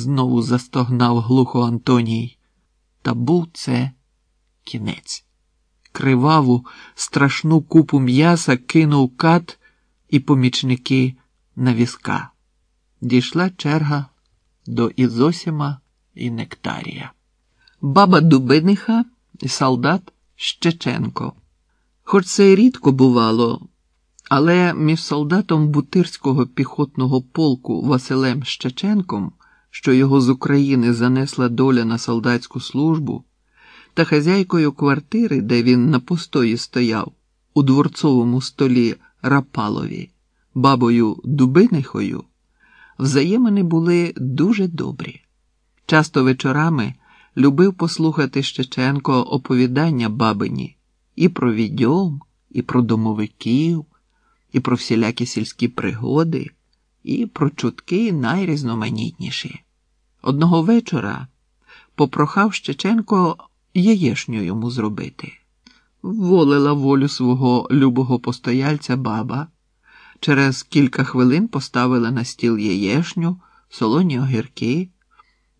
знову застогнав глухо Антоній. Та був це кінець. Криваву, страшну купу м'яса кинув кат і помічники на візка. Дійшла черга до Ізосіма і Нектарія. Баба Дубиниха і солдат Щеченко. Хоч це й рідко бувало, але між солдатом Бутирського піхотного полку Василем Щеченком, що його з України занесла доля на солдатську службу, та хазяйкою квартири, де він на постої стояв, у дворцовому столі Рапалові, бабою Дубинихою, взаємини були дуже добрі. Часто вечорами любив послухати Щеченко оповідання бабині і про відьом, і про домовиків, і про всілякі сільські пригоди, і про чутки найрізноманітніші. Одного вечора попрохав Щеченко яєшню йому зробити. Волила волю свого любого постояльця баба. Через кілька хвилин поставила на стіл яєшню, солоні огірки,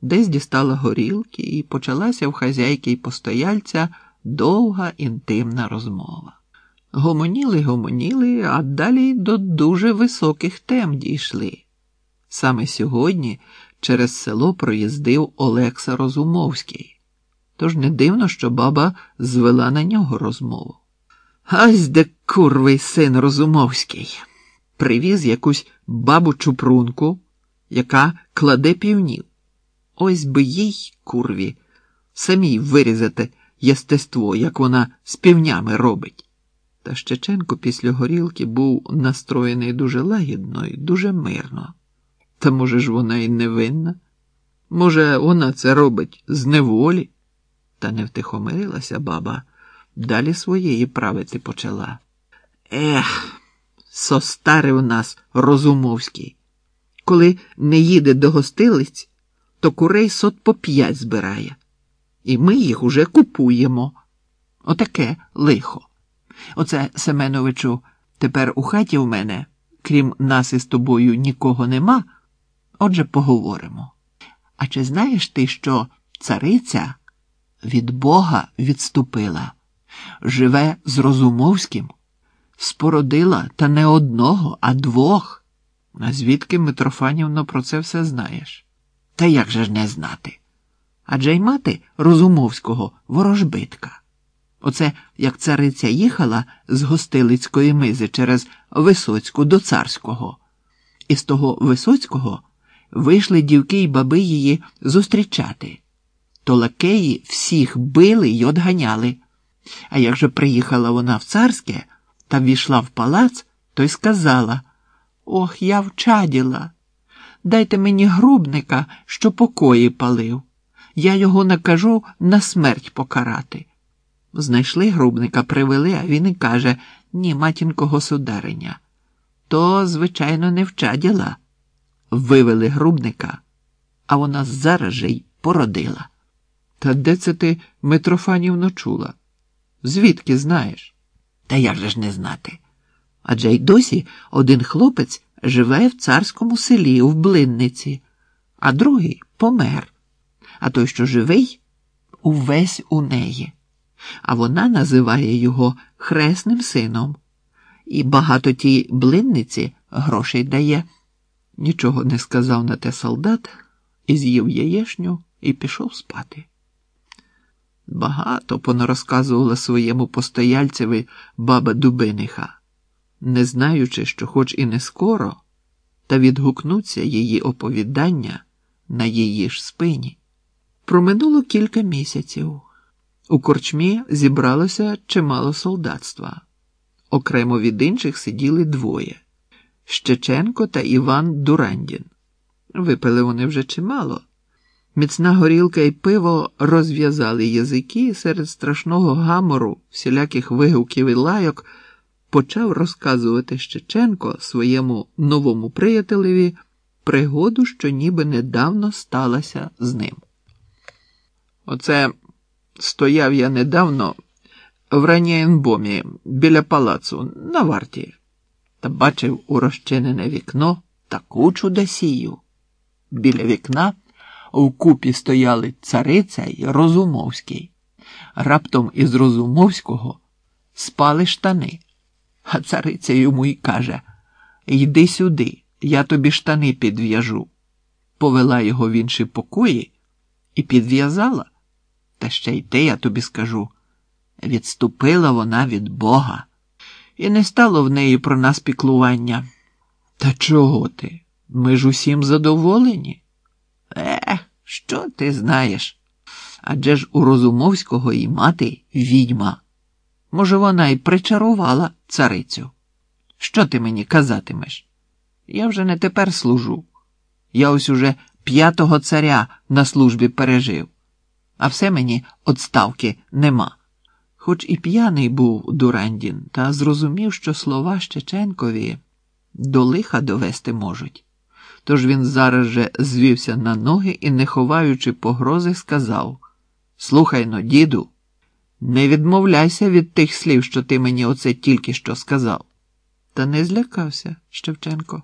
десь дістала горілки, і почалася в хазяйки й постояльця довга інтимна розмова. Гомоніли, гомоніли, а далі до дуже високих тем дійшли. Саме сьогодні через село проїздив Олекса Розумовський. Тож не дивно, що баба звела на нього розмову. Ась де курвий син Розумовський. Привіз якусь бабу чупрунку, яка кладе півнів. Ось би їй, курві, самій вирізати єстество, як вона з півнями робить. Та Щеченко після горілки був настроєний дуже лагідно і дуже мирно. Та може ж вона і невинна? Може, вона це робить з неволі? Та не втихомирилася баба, далі своєї правити почала. Ех, состарив нас Розумовський. Коли не їде до гостилиць, то курей сот по п'ять збирає. І ми їх уже купуємо. Отаке лихо. Оце, Семеновичу, тепер у хаті в мене, крім нас із тобою, нікого нема. Отже, поговоримо. А чи знаєш ти, що цариця від Бога відступила, живе з Розумовським, спородила та не одного, а двох? А звідки, Митрофанівно, про це все знаєш? Та як же ж не знати? Адже й мати Розумовського ворожбитка. Оце як цариця їхала з гостилицької мизи через Висоцьку до царського, і з того Висоцького вийшли дівки й баби її зустрічати. То лакеї всіх били й одганяли. А як же приїхала вона в царське та ввійшла в палац, то й сказала Ох, я вчаділа. Дайте мені грубника, що покої палив. Я його накажу на смерть покарати. Знайшли грубника, привели, а він і каже ні, матінко государиня. То, звичайно, не вчаділа. Вивели грубника, а вона зараз же й породила. Та де це ти Митрофанівно чула? Звідки знаєш? Та як же ж не знати? Адже й досі один хлопець живе в царському селі в блинниці, а другий помер. А той, що живий, увесь у неї. А вона називає його хресним сином. І багато тій блинниці грошей дає. Нічого не сказав на те солдат, і з'їв яєшню і пішов спати. Багато понарозказувала своєму постояльцеві баба Дубиниха, не знаючи, що, хоч і не скоро, та відгукнуться її оповідання на її ж спині. Проминуло кілька місяців. У корчмі зібралося чимало солдатства. Окремо від інших сиділи двоє Щеченко та Іван Дурандін. Випили вони вже чимало. Міцна горілка і пиво розв'язали язики і серед страшного гамору, всіляких вигуків і лайок, почав розказувати Щеченко своєму новому приятелеві пригоду, що ніби недавно сталася з ним. Оце стояв я недавно в Ранієнбомі біля палацу на варті та бачив у розчинене вікно таку чудосію. Біля вікна вкупі стояли цариця й Розумовський. Раптом із Розумовського спали штани, а цариця йому й каже Йди сюди, я тобі штани підв'яжу. Повела його в інші покої і підв'язала. Та ще й те, я тобі скажу. Відступила вона від Бога, і не стало в неї про нас піклування. Та чого ти? Ми ж усім задоволені. Е, що ти знаєш? Адже ж у Розумовського і мати відьма. Може, вона й причарувала царицю. Що ти мені казатимеш? Я вже не тепер служу. Я ось уже п'ятого царя на службі пережив, а все мені отставки нема. Хоч і п'яний був Дурандін, та зрозумів, що слова Щеченкові до лиха довести можуть. Тож він зараз же звівся на ноги і, не ховаючи погрози, сказав Слухай но, діду, не відмовляйся від тих слів, що ти мені оце тільки що сказав. Та не злякався Шевченко.